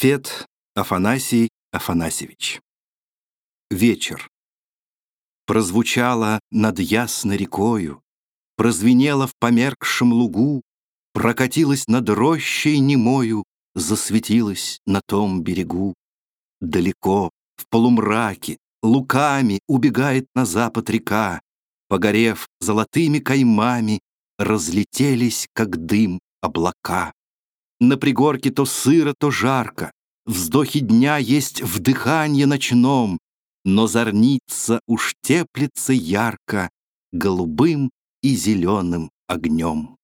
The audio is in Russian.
Фет Афанасий Афанасьевич. Вечер. Прозвучало над ясной рекою, Прозвенело в померкшем лугу, Прокатилось над рощей немою, Засветилось на том берегу. Далеко, в полумраке, луками Убегает на запад река, Погорев золотыми каймами, Разлетелись, как дым, облака. На пригорке то сыро, то жарко, Вздохи дня есть в дыханье ночном, Но зорница уж теплится ярко Голубым и зеленым огнем.